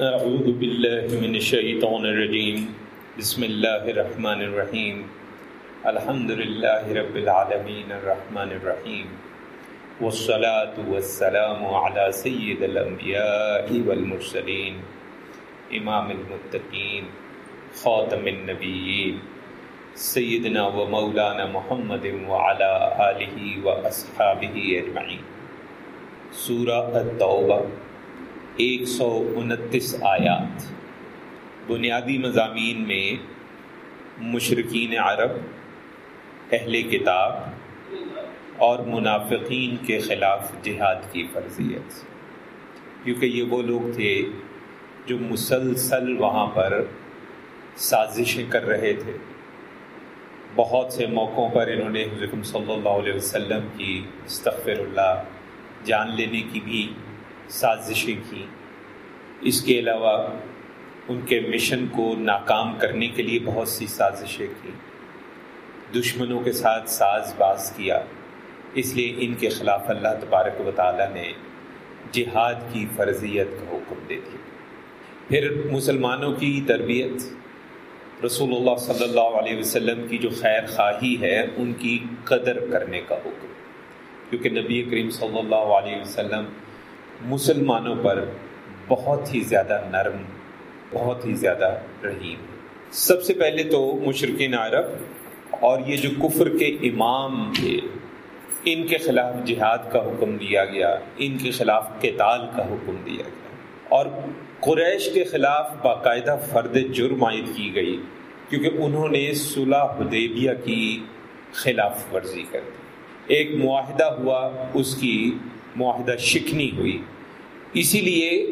اعوذ باللہ من الشیطان الرجیم بسم اللہ الرحمن الرحیم الحمد للہ رب العالمین الرحمن الرحیم والصلاة والسلام على سید الانبیاء والمرسلین امام المتقین خاتم النبیین سیدنا و مولانا محمد وعلى آلہ و اصحابہ اجمعین سورہ التوبہ ایک سو انتیس آیات۔ بنیادی مضامین میں مشرقین عرب، اہل کتاب اور منافقین کے خلاف جہاد کی فرضیت۔ کیونکہ یہ وہ لوگ تھے جو مسلسل وہاں پر سازشیں کر رہے تھے۔ بہت سے موقعوں پر انہوں نے حضرت صلی اللہ علیہ وسلم کی استغفر اللہ جان لینے کی بھی سازشیں کی اس کے علاوہ ان کے مشن کو ناکام کرنے کے لیے بہت سی سازشیں کی دشمنوں کے ساتھ ساز باز کیا۔ اس لیے ان کے خلاف اللہ تبارک و تعالیٰ نے جہاد کی فرضیت کا حکم دے دی پھر مسلمانوں کی تربیت۔ رسول اللہ صلی اللہ علیہ وسلم کی جو خیر خواہی ہے، ان کی قدر کرنے کا حکم۔ کیونکہ نبی کریم صلی اللہ علیہ وسلم مسلمانوں پر بہت ہی زیادہ نرم، بہت ہی زیادہ رحیم۔ سب سے پہلے تو مشرقین عرب اور یہ جو کفر کے امام تھے، ان کے خلاف جہاد کا حکم دیا گیا، ان کے خلاف قتال کا حکم دیا گیا۔ اور قریش کے خلاف باقاعدہ فرد جرم عائد کی گئی، کیونکہ انہوں نے صلح حدیبیہ کی خلاف ورزی کر دی۔ ایک معاہدہ ہوا، اس کی معاہدہ شکنی ہوئی۔ اسی لیے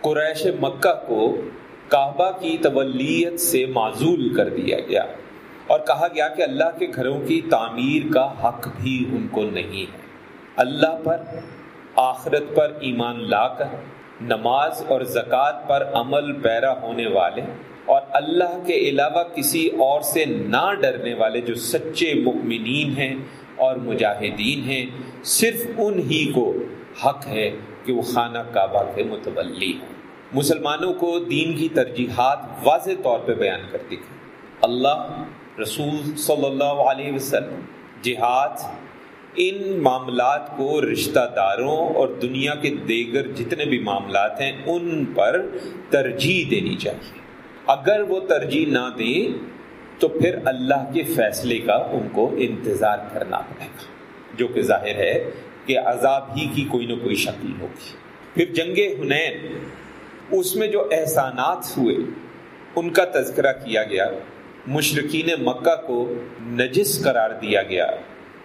قریش مکہ کو کعبہ کی تولیت سے معزول کر دیا گیا۔ اور کہا گیا کہ اللہ کے گھروں کی تعمیر کا حق بھی ان کو نہیں ہے۔ اللہ پر، آخرت پر ایمان لا کر، نماز اور زکوٰۃ پر عمل پیرا ہونے والے اور اللہ کے علاوہ کسی اور سے نہ ڈرنے والے جو سچے مؤمنین ہیں اور مجاہدین ہیں، صرف ان ہی کو حق ہے کہ وہ خانہ کعبہ کے متولی ہیں۔ مسلمانوں کو دین کی ترجیحات واضح طور پہ بیان کرتی تھی اللہ، رسول صلی اللہ علیہ وسلم، جہاد، ان معاملات کو رشتہ داروں اور دنیا کے دیگر جتنے بھی معاملات ہیں، ان پر ترجیح دینی چاہیے۔ اگر وہ ترجیح نہ دیں تو پھر اللہ کے فیصلے کا ان کو انتظار کرنا پڑے گا۔ جو کہ ظاہر ہے کہ عذاب ہی کی کوئی نہ کوئی شکل ہوگی۔ پھر جنگ ہنین اس میں جو احسانات ہوئے، ان کا تذکرہ کیا گیا۔ مشرقین مکہ کو نجس قرار دیا گیا۔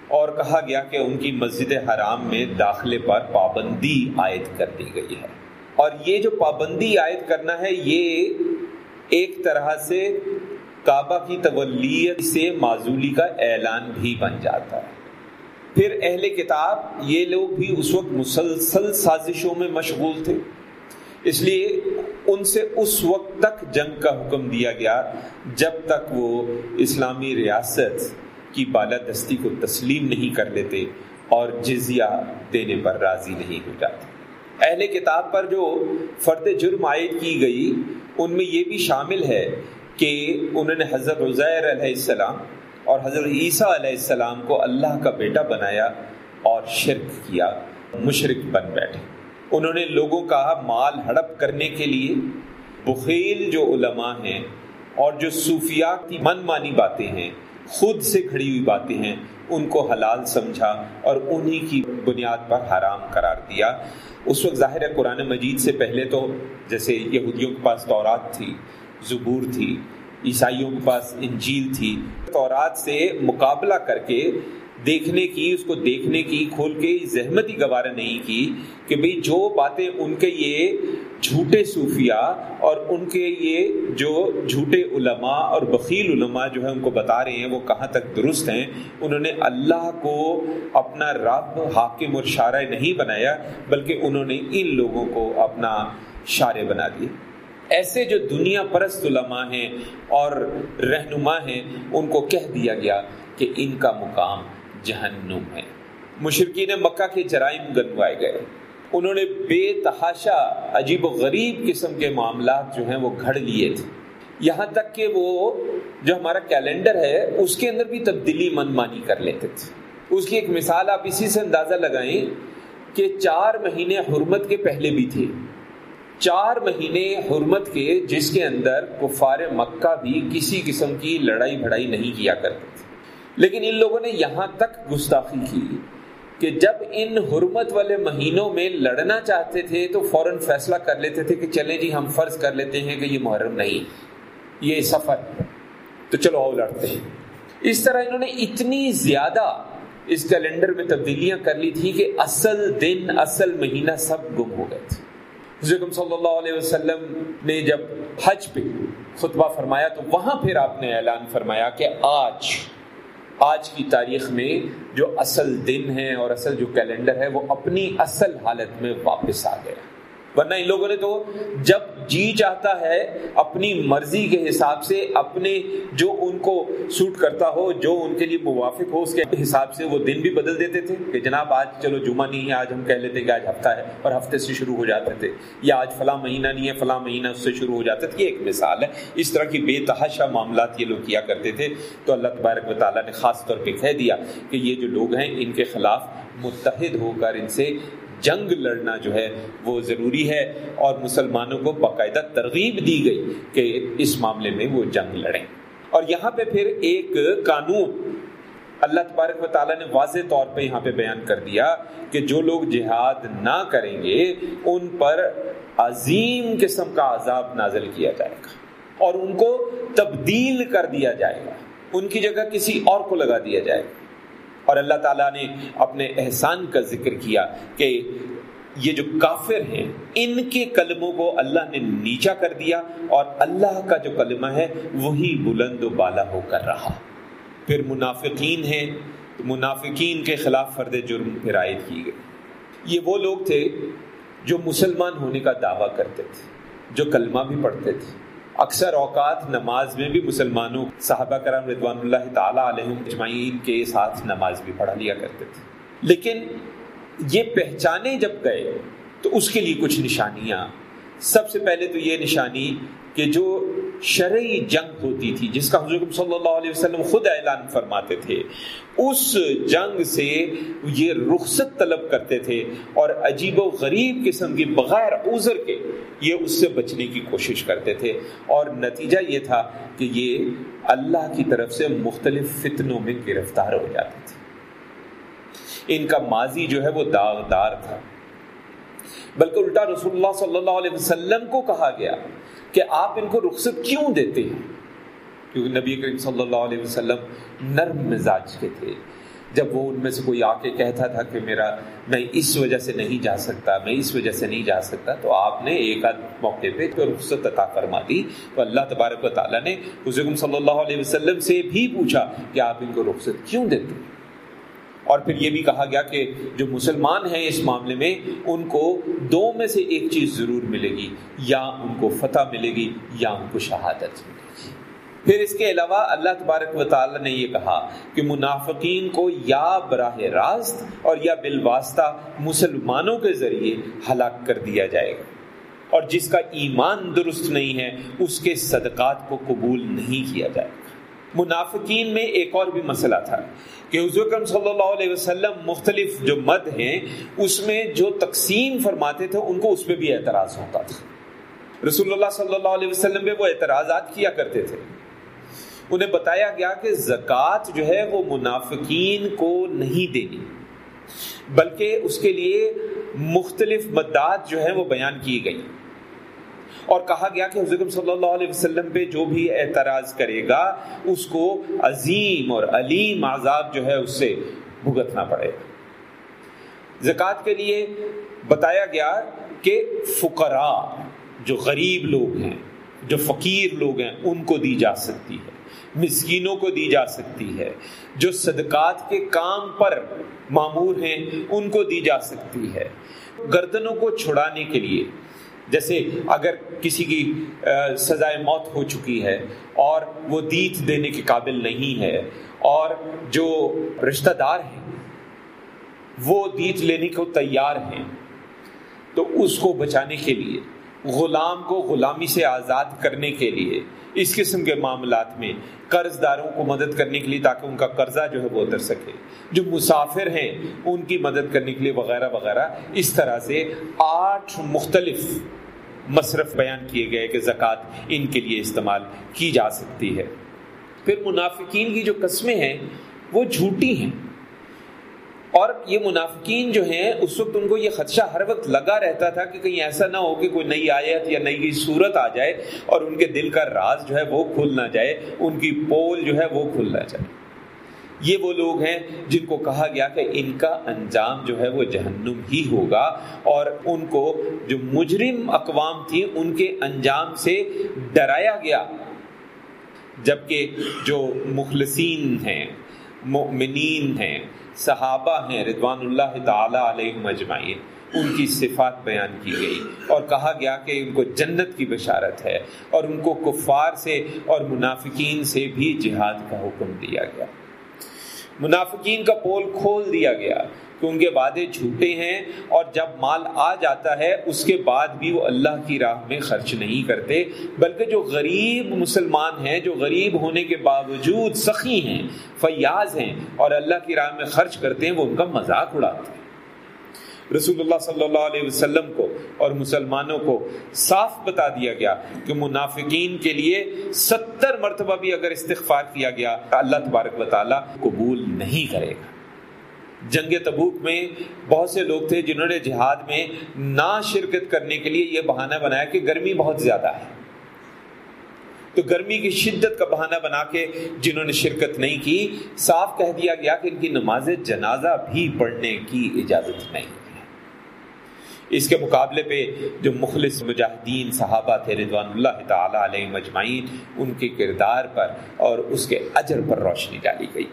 اور کہا گیا کہ ان کی مسجد حرام میں داخلے پر پابندی عائد کر دی گئی ہے۔ اور یہ جو پابندی عائد کرنا ہے، یہ ایک طرح سے کعبہ کی تولیت سے معذولی کا اعلان بھی بن جاتا ہے۔ پھر اہل کتاب یہ لوگ بھی اس وقت مسلسل سازشوں میں مشغول تھے۔ اس لیے ان سے اس وقت تک جنگ کا حکم دیا گیا جب تک وہ اسلامی ریاست کی بالادستی کو تسلیم نہیں کر لیتے اور جزیہ دینے پر راضی نہیں ہو جاتے۔ اہل کتاب پر جو فرد جرم عائد کی گئی، ان میں یہ بھی شامل ہے کہ انہوں نے حضرت عزیر علیہ السلام اور حضرت عیسیٰ علیہ السلام کو اللہ کا بیٹا بنایا اور شرک کیا مشرق بن بیٹھے۔ انہوں نے لوگوں کا مال ہڑپ کرنے کے لیے بخیل جو علماء ہیں اور جو صوفیاء کی من مانی باتیں ہیں، خود سے کھڑی ہوئی باتیں ہیں، ان کو حلال سمجھا اور انہی کی بنیاد پر حرام قرار دیا۔ اس وقت ظاہر ہے قرآن مجید سے پہلے تو جیسے یہودیوں کے پاس تورات تھی زبور تھی، عیسائیوں کے پاس انجیل تھی۔ تورات سے مقابلہ کر کے دیکھنے کی، اس کو دیکھنے کی، کھول کے زحمت ہی گوارہ نہیں کی کہ بھئی جو باتیں ان کے یہ جھوٹے صوفیاء اور ان کے یہ جو جھوٹے علماء اور بخیل علماء جو ہے ان کو بتا رہے ہیں، وہ کہاں تک درست ہیں؟ انہوں نے اللہ کو اپنا رب، حاکم اور شارع نہیں بنایا، بلکہ انہوں نے ان لوگوں کو اپنا شارع بنا دیا۔ ایسے جو دنیا پرست علماء ہیں اور رہنما ہیں، ان کو کہہ دیا گیا کہ ان کا مقام جہنم ہے۔ مشرقین مکہ کے جرائم گنوائے گئے۔ انہوں نے بے تحاشا عجیب و غریب قسم کے معاملات جو ہیں وہ گھڑ لیے تھے۔ یہاں تک کہ وہ جو ہمارا کیلنڈر ہے، اس کے اندر بھی تبدیلی من مانی کر لیتے تھے۔ اس کی ایک مثال آپ اسی سے اندازہ لگائیں کہ چار مہینے حرمت کے پہلے بھی تھے۔ چار مہینے حرمت کے جس کے اندر کفار مکہ بھی کسی قسم کی لڑائی بھڑائی نہیں کیا کرتے تھے۔ لیکن ان لوگوں نے یہاں تک گستاخی کی کہ جب ان حرمت والے مہینوں میں لڑنا چاہتے تھے تو فوراً فیصلہ کر لیتے تھے کہ چلیں جی ہم فرض کر لیتے ہیں کہ یہ محرم نہیں، یہ سفر تو چلو آؤ لڑتے ہیں۔ اس طرح انہوں نے اتنی زیادہ اس کیلنڈر میں تبدیلیاں کر لی تھی کہ اصل دن، اصل مہینہ سب گم ہو گئے تھے۔ حضرت صلی اللہ علیہ وسلم نے جب حج پہ خطبہ فرمایا تو وہاں پھر آپ نے اعلان فرمایا کہ آج آج کی تاریخ میں جو اصل دن ہے اور اصل جو کیلنڈر ہے وہ اپنی اصل حالت میں واپس آ گیا۔ ورنہ ان لوگوں نے تو جب جی چاہتا ہے اپنی مرضی کے حساب سے اپنے جو ان کو سوٹ کرتا ہو، جو ان کے لیے موافق ہو، اس کے حساب سے وہ دن بھی بدل دیتے تھے کہ جناب آج چلو جمعہ نہیں ہے، آج ہم کہہ لیتے کہ آج ہفتہ ہے اور ہفتے سے شروع ہو جاتے تھے یا آج فلاں مہینہ نہیں ہے، فلاں مہینہ اس سے شروع ہو جاتا تھا یہ ایک مثال ہے۔ اس طرح کی بے تحاشا معاملات یہ لوگ کیا کرتے تھے۔ تو اللہ تبارک و تعالیٰ نے خاص طور پہ کہہ دیا کہ یہ جو لوگ ہیں، ان کے خلاف متحد ہو کر ان سے جنگ لڑنا جو ہے وہ ضروری ہے اور مسلمانوں کو باقاعدہ ترغیب دی گئی کہ اس معاملے میں وہ جنگ لڑیں۔ اور یہاں پہ پھر ایک قانون اللہ تبارک و تعالیٰ نے واضح طور پہ یہاں پہ بیان کر دیا کہ جو لوگ جہاد نہ کریں گے، ان پر عظیم قسم کا عذاب نازل کیا جائے گا اور ان کو تبدیل کر دیا جائے گا۔ ان کی جگہ کسی اور کو لگا دیا جائے گا۔ اور اللہ تعالیٰ نے اپنے احسان کا ذکر کیا کہ یہ جو کافر ہیں، ان کے کلموں کو اللہ نے نیچا کر دیا اور اللہ کا جو کلمہ ہے، وہی بلند و بالا ہو کر رہا۔ پھر منافقین ہیں، منافقین کے خلاف فرد جرم پھر عائد کی گئی یہ وہ لوگ تھے جو مسلمان ہونے کا دعویٰ کرتے تھے، جو کلمہ بھی پڑھتے تھے۔ اکثر اوقات نماز میں بھی مسلمانوں، صحابہ کرام رضوان اللہ تعالیٰ علیہ اجمعین کے ساتھ نماز بھی پڑھا لیا کرتے تھے۔ لیکن یہ پہچانے جب گئے تو اس کے لیے کچھ نشانیاں۔ سب سے پہلے تو یہ نشانی کہ جو شرعی جنگ ہوتی تھی، جس کا حضرت صلی اللہ علیہ وسلم خود اعلان فرماتے تھے، اس جنگ سے یہ رخصت طلب کرتے تھے اور عجیب و غریب قسم کی بغیر عذر کے یہ اس سے بچنے کی کوشش کرتے تھے۔ اور نتیجہ یہ تھا کہ یہ اللہ کی طرف سے مختلف فتنوں میں گرفتار ہو جاتے تھے۔ ان کا ماضی جو ہے وہ داغدار تھا۔ بلکہ الٹا رسول اللہ صلی اللہ علیہ وسلم کو کہا گیا۔ کہ آپ ان کو رخصت کیوں دیتے ہیں؟ کیونکہ نبی کریم صلی اللہ علیہ وسلم نرم مزاج کے تھے۔ جب وہ ان میں سے کوئی آ کے کہتا تھا کہ میرا میں اس وجہ سے نہیں جا سکتا، میں اس وجہ سے نہیں جا سکتا، تو آپ نے ایک آدھ موقع پہ تو رخصت عطا فرما دی۔ تو اللہ تبارک و تعالیٰ نے حضرت صلی اللہ علیہ وسلم سے بھی پوچھا کہ آپ ان کو رخصت کیوں دیتے ہیں؟ اور پھر یہ بھی کہا گیا کہ جو مسلمان ہیں اس معاملے میں، ان کو دو میں سے ایک چیز ضرور ملے گی، یا ان کو فتح ملے گی، یا ان کو شہادت ملے گی۔ پھر اس کے علاوہ اللہ تبارک و تعالی نے یہ کہا کہ منافقین کو یا براہ راست اور یا بالواسطہ مسلمانوں کے ذریعے ہلاک کر دیا جائے گا۔ اور جس کا ایمان درست نہیں ہے، اس کے صدقات کو قبول نہیں کیا جائے گا۔ منافقین میں ایک اور بھی مسئلہ تھا کہ حضور اکرم صلی اللہ علیہ وسلم مختلف جو مد ہیں، اس میں جو تقسیم فرماتے تھے، ان کو اس پہ بھی اعتراض ہوتا تھا۔ رسول اللہ صلی اللہ علیہ وسلم پہ وہ اعتراضات کیا کرتے تھے۔ انہیں بتایا گیا کہ زکوٰۃ جو ہے وہ منافقین کو نہیں دینی بلکہ اس کے لیے مختلف مدات جو ہیں وہ بیان کی گئی۔ اور کہا گیا کہ حضرت صلی اللہ علیہ وسلم پہ جو بھی اعتراض کرے گا، اس کو عظیم اور علیم عذاب جو ہے، اس سے بھگتنا پڑے گا۔ زکوٰۃ کے لیے بتایا گیا کہ فقراء، جو غریب لوگ ہیں، جو فقیر لوگ ہیں، ان کو دی جا سکتی ہے، مسکینوں کو دی جا سکتی ہے۔ جو صدقات کے کام پر معمور ہیں، ان کو دی جا سکتی ہے۔ گردنوں کو چھڑانے کے لیے جیسے اگر کسی کی سزائے موت ہو چکی ہے اور وہ دیت دینے کے قابل نہیں ہے اور جو رشتہ دار ہیں، وہ دیت لینے کو تیار ہیں، تو اس کو بچانے کے لیے، غلام کو غلامی سے آزاد کرنے کے لیے، اس قسم کے معاملات میں قرض داروں کو مدد کرنے کے لیے تاکہ ان کا قرضہ جو ہے وہ اتر سکے۔ جو مسافر ہیں، ان کی مدد کرنے کے لیے وغیرہ وغیرہ، اس طرح سے آٹھ مختلف مصرف بیان کیے گئے کہ زکوٰۃ ان کے لیے استعمال کی جا سکتی ہے۔ پھر منافقین کی جو قسمیں ہیں، وہ جھوٹی ہیں۔ اور یہ منافقین جو ہیں، اس وقت ان کو یہ خدشہ ہر وقت لگا رہتا تھا کہ کہیں ایسا نہ ہو کہ کوئی نئی آیت یا نئی صورت آ جائے اور ان کے دل کا راز جو ہے وہ کھل نہ جائے، ان کی پول جو ہے وہ کھل نہ جائے۔ یہ وہ لوگ ہیں جن کو کہا گیا کہ ان کا انجام جو ہے وہ جہنم ہی ہوگا اور ان کو جو مجرم اقوام تھی ان کے انجام سے ڈرایا گیا۔ جبکہ جو مخلصین ہیں، مؤمنین ہیں، صحابہ ہیں، رضوان اللہ تعالی علیہ مجمعین ان کی صفات بیان کی گئی اور کہا گیا کہ ان کو جنت کی بشارت ہے اور ان کو کفار سے اور منافقین سے بھی جہاد کا حکم دیا گیا۔ منافقین کا پول کھول دیا گیا کہ ان کے وعدے جھوٹے ہیں اور جب مال آ جاتا ہے، اس کے بعد بھی وہ اللہ کی راہ میں خرچ نہیں کرتے۔ بلکہ جو غریب مسلمان ہیں، جو غریب ہونے کے باوجود سخی ہیں، فیاض ہیں اور اللہ کی راہ میں خرچ کرتے ہیں، وہ ان کا مذاق اڑاتے ہیں۔ رسول اللہ صلی اللہ علیہ وسلم کو اور مسلمانوں کو صاف بتا دیا گیا کہ منافقین کے لیے ستر مرتبہ بھی اگر استغفار کیا گیا، اللہ تبارک و تعالیٰ قبول نہیں کرے گا۔ جنگ تبوک میں بہت سے لوگ تھے جنہوں نے جہاد میں نہ شرکت کرنے کے لیے یہ بہانہ بنایا کہ گرمی بہت زیادہ ہے۔ تو گرمی کی شدت کا بہانہ بنا کے جنہوں نے شرکت نہیں کی، صاف کہہ دیا گیا کہ ان کی نماز جنازہ بھی پڑھنے کی اجازت نہیں۔ اس کے مقابلے پہ جو مخلص مجاہدین صحابہ تھے رضوان اللہ تعالی علیہ مجمعین ان کے کردار پر اور اس کے اجر پر روشنی ڈالی گئی۔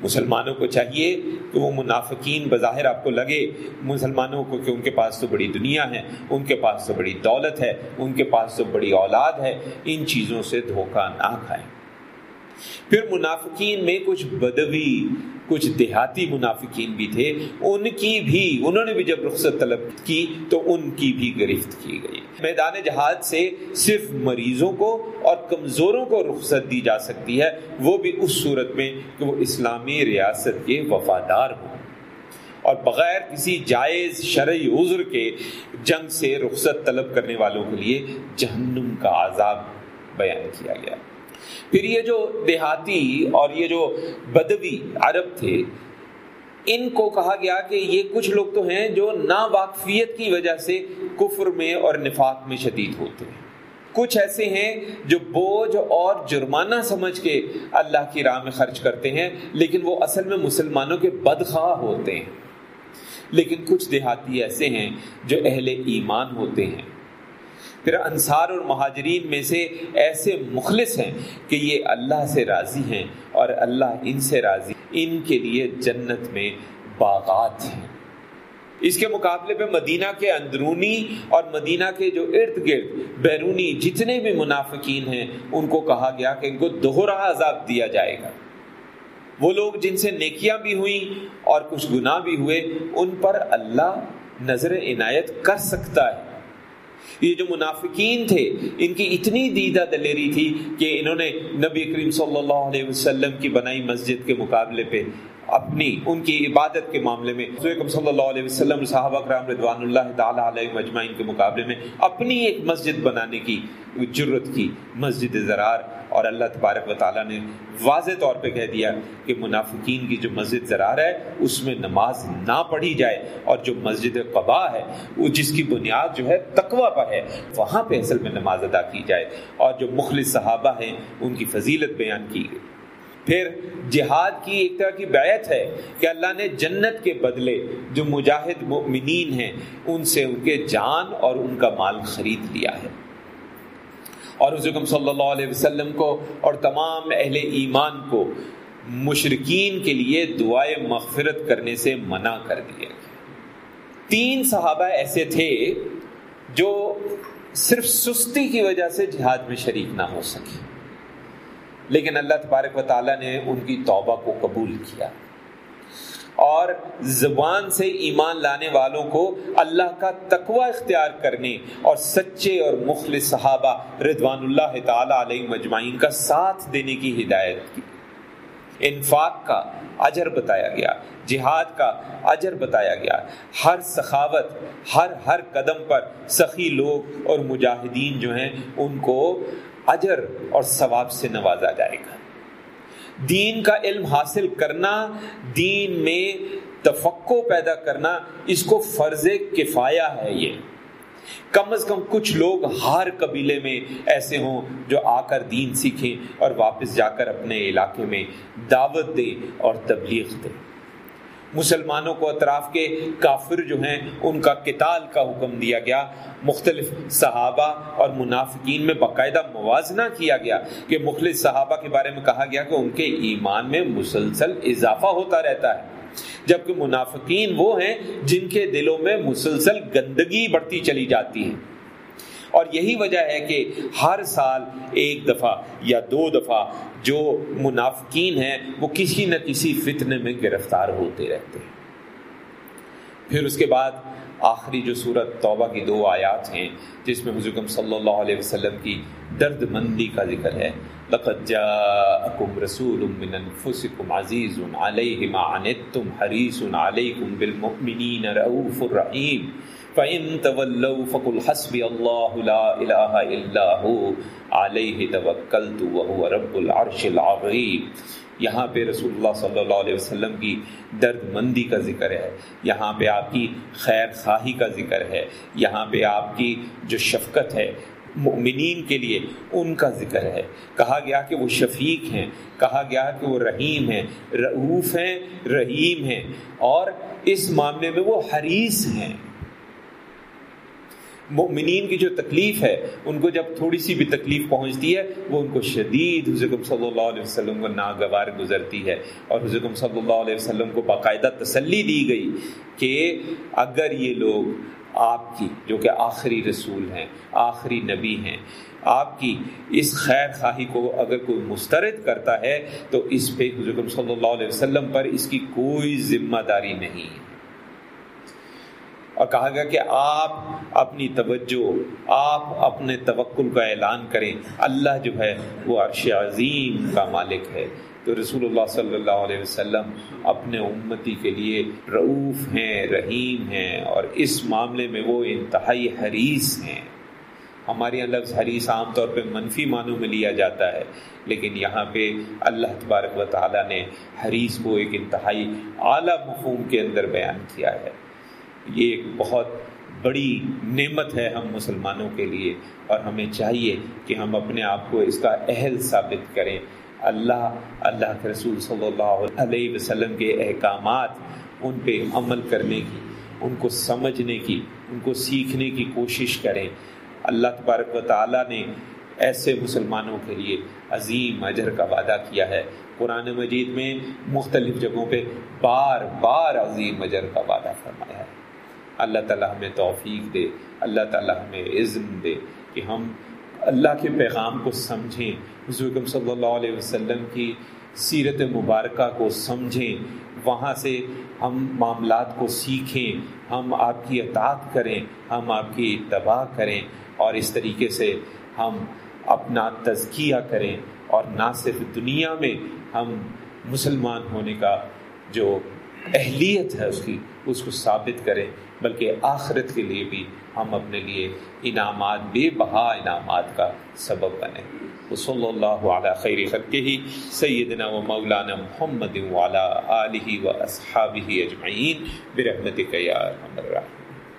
مسلمانوں کو چاہیے کہ وہ منافقین بظاہر آپ کو لگے، مسلمانوں کو کہ ان کے پاس تو بڑی دنیا ہے، ان کے پاس تو بڑی دولت ہے، ان کے پاس تو بڑی اولاد ہے، ان چیزوں سے دھوکہ نہ کھائیں۔ پھر منافقین میں کچھ بدوی، کچھ دیہاتی منافقین بھی تھے، ان کی بھی، انہوں نے بھی جب رخصت طلب کی تو ان کی بھی گرفت کی گئی۔ میدان جہاد سے صرف مریضوں کو اور کمزوروں کو رخصت دی جا سکتی ہے، وہ بھی اس صورت میں کہ وہ اسلامی ریاست کے وفادار ہوں۔ اور بغیر کسی جائز شرعی عذر کے جنگ سے رخصت طلب کرنے والوں کے لیے جہنم کا عذاب بیان کیا گیا۔ پھر یہ جو دیہاتی اور یہ جو بدوی عرب تھے، ان کو کہا گیا کہ یہ کچھ لوگ تو ہیں جو نا واقفیت کی وجہ سے کفر میں اور نفاق میں شدید ہوتے ہیں۔ کچھ ایسے ہیں جو بوجھ اور جرمانہ سمجھ کے اللہ کی راہ میں خرچ کرتے ہیں، لیکن وہ اصل میں مسلمانوں کے بدخواہ ہوتے ہیں۔ لیکن کچھ دیہاتی ایسے ہیں جو اہل ایمان ہوتے ہیں۔ پھر انصار اور مہاجرین میں سے ایسے مخلص ہیں کہ یہ اللہ سے راضی ہیں اور اللہ ان سے راضی ان کے لیے جنت میں باغات ہیں۔ اس کے مقابلے پہ مدینہ کے اندرونی اور مدینہ کے جو ارد گرد بیرونی جتنے بھی منافقین ہیں، ان کو کہا گیا کہ ان کو دوہرا عذاب دیا جائے گا۔ وہ لوگ جن سے نیکیاں بھی ہوئیں اور کچھ گناہ بھی ہوئے، ان پر اللہ نظر عنایت کر سکتا ہے۔ یہ جو منافقین تھے، ان کی اتنی دیدہ دلیری تھی کہ انہوں نے نبی کریم صلی اللہ علیہ وسلم کی بنائی مسجد کے مقابلے پہ اپنی، ان کی عبادت کے معاملے میں۔ صلی اللہ علیہ وسلم، صحابہ کرام رضوان اللہ تعالیٰ علیہ مجمعین کے مقابلے میں اپنی ایک مسجد بنانے کی جرت کی، مسجد زرار۔ اور اللہ تبارک و تعالیٰ نے واضح طور پہ کہہ دیا کہ منافقین کی جو مسجد زرار ہے، اس میں نماز نہ پڑھی جائے۔ اور جو مسجد قبا ہے، وہ جس کی بنیاد جو ہے، تقوی پر ہے، وہاں پہ اصل میں نماز ادا کی جائے۔ اور جو مخلص صحابہ ہیں، ان کی فضیلت بیان کی گئی۔ پھر جہاد کی ایک طرح کی بیعت ہے کہ اللہ نے جنت کے بدلے جو مجاہد مؤمنین ہیں، ان سے ان کے جان اور ان کا مال خرید لیا ہے۔ اور حضرت صلی اللہ علیہ وسلم کو اور تمام اہل ایمان کو مشرقین کے لیے دعائے مغفرت کرنے سے منع کر دیا تین صحابہ ایسے تھے جو صرف سستی کی وجہ سے جہاد میں شریک نہ ہو سکے۔ لیکن اللہ تبارک و تعالیٰ نے ان کی توبہ کو قبول کیا۔ اور زبان سے ایمان لانے والوں کو اللہ کا تقوی اختیار کرنے اور سچے اور مخلص صحابہ رضوان اللہ تعالی علیہ مجمعین کا ساتھ دینے کی ہدایت کی۔ انفاق کا اجر بتایا گیا، جہاد کا اجر بتایا گیا۔ ہر سخاوت، ہر ہر قدم پر سخی لوگ اور مجاہدین جو ہیں، ان کو اجر اور ثواب سے نوازا جائے گا۔ دین کا علم حاصل کرنا، دین میں تفقو پیدا کرنا، اس کو فرض کفایا ہے یہ۔ کم از کم کچھ لوگ ہر قبیلے میں ایسے ہوں جو آ کر دین سیکھیں اور واپس جا کر اپنے علاقے میں دعوت دیں اور تبلیغ دیں۔ مسلمانوں کو اطراف کے کافر جو ہیں، ان کا قتال کا حکم دیا گیا۔ مختلف صحابہ اور منافقین میں باقاعدہ موازنہ کیا گیا کہ مختلف صحابہ کے بارے میں کہا گیا کہ ان کے ایمان میں مسلسل اضافہ ہوتا رہتا ہے۔ جبکہ منافقین وہ ہیں جن کے دلوں میں مسلسل گندگی بڑھتی چلی جاتی ہے۔ اور یہی وجہ ہے کہ ہر سال ایک دفعہ یا دو دفعہ جو منافقین ہیں وہ کسی نہ کسی فتنے میں گرفتار ہوتے رہتے ہیں۔ پھر اس کے بعد آخری جو صورت توبہ کی دو آیات ہیں، جس میں حضرت صلی اللہ علیہ وسلم کی درد مندی کا ذکر ہے، لقد جاءکم رسول من انفسکم عزیز علیہ ما عنتم حریص علیکم بالمؤمنین رؤوف الرحیم فَإِن تَوَلَّوْا فَقُلْ حَسْبِ اللَّهُ لَا إِلَهَ إِلَّا هُوَ عَلَيْهِ تَوَكَّلْتُ وَهُوَ رَبُّ الْعَرْشِ الْعَظِيمِ۔ یہاں پہ رسول اللہ صلی اللہ علیہ وسلم کی درد مندی کا ذکر ہے، یہاں پہ آپ کی خیر خواہی کا ذکر ہے، یہاں پہ آپ کی جو شفقت ہے مؤمنین کے لیے ان کا ذکر ہے۔ کہا گیا کہ وہ شفیق ہیں، کہا گیا کہ وہ رحیم ہیں، رعوف ہیں، رحیم ہیں، اور اس معاملے میں وہ حریص ہیں۔ مؤمنین کی جو تکلیف ہے، ان کو جب تھوڑی سی بھی تکلیف پہنچتی ہے، وہ ان کو شدید حضرت صلی اللہ علیہ وسلم کو ناگوار گزرتی ہے۔ اور حضرت صلی اللہ علیہ وسلم کو باقاعدہ تسلی دی گئی کہ اگر یہ لوگ آپ کی، جو کہ آخری رسول ہیں، آخری نبی ہیں، آپ کی اس خیر خواہی کو اگر کوئی مسترد کرتا ہے، تو اس پہ حضرت صلی اللہ علیہ وسلم پر اس کی کوئی ذمہ داری نہیں۔ ہے اور کہا گیا کہ آپ اپنی توجہ، آپ اپنے توکل کا اعلان کریں۔ اللہ جو ہے وہ عرش عظیم کا مالک ہے۔ تو رسول اللہ صلی اللہ علیہ وسلم اپنے امتی کے لیے رعوف ہیں، رحیم ہیں اور اس معاملے میں وہ انتہائی حریث ہیں۔ ہمارے یہاں لفظ حریث عام طور پہ منفی معنوں میں لیا جاتا ہے، لیکن یہاں پہ اللہ تبارک و تعالیٰ نے حریث کو ایک انتہائی اعلیٰ مفہوم کے اندر بیان کیا ہے۔ یہ ایک بہت بڑی نعمت ہے ہم مسلمانوں کے لیے، اور ہمیں چاہیے کہ ہم اپنے آپ کو اس کا اہل ثابت کریں۔ اللہ اللہ کے رسول صلی اللہ علیہ وسلم کے احکامات ان پہ عمل کرنے کی، ان کو سمجھنے کی، ان کو سیکھنے کی کوشش کریں۔ اللہ تبارک و تعالیٰ نے ایسے مسلمانوں کے لیے عظیم اجر کا وعدہ کیا ہے۔ قرآن مجید میں مختلف جگہوں پہ بار بار عظیم اجر کا وعدہ فرمایا ہے۔ اللہ تعالیٰ ہمیں توفیق دے، اللہ تعالیٰ ہمیں عزم دے کہ ہم اللہ کے پیغام کو سمجھیں۔ حضور صلی اللہ علیہ وسلم کی سیرت مبارکہ کو سمجھیں۔ وہاں سے ہم معاملات کو سیکھیں، ہم آپ کی اطاعت کریں، ہم آپ کی اتباع کریں اور اس طریقے سے ہم اپنا تزکیہ کریں۔ اور نہ صرف دنیا میں ہم مسلمان ہونے کا جو اہلیت ہے اس کی، اس کو ثابت کریں، بلکہ آخرت کے لیے بھی ہم اپنے لیے انعامات، بے بہا انعامات کا سبب بنے صلی اللہ علیہ خیر کے ہی سیدنا و مولانا محمد والا علیہ و اصحابہ اجمعین، برحمتک یا الرحمن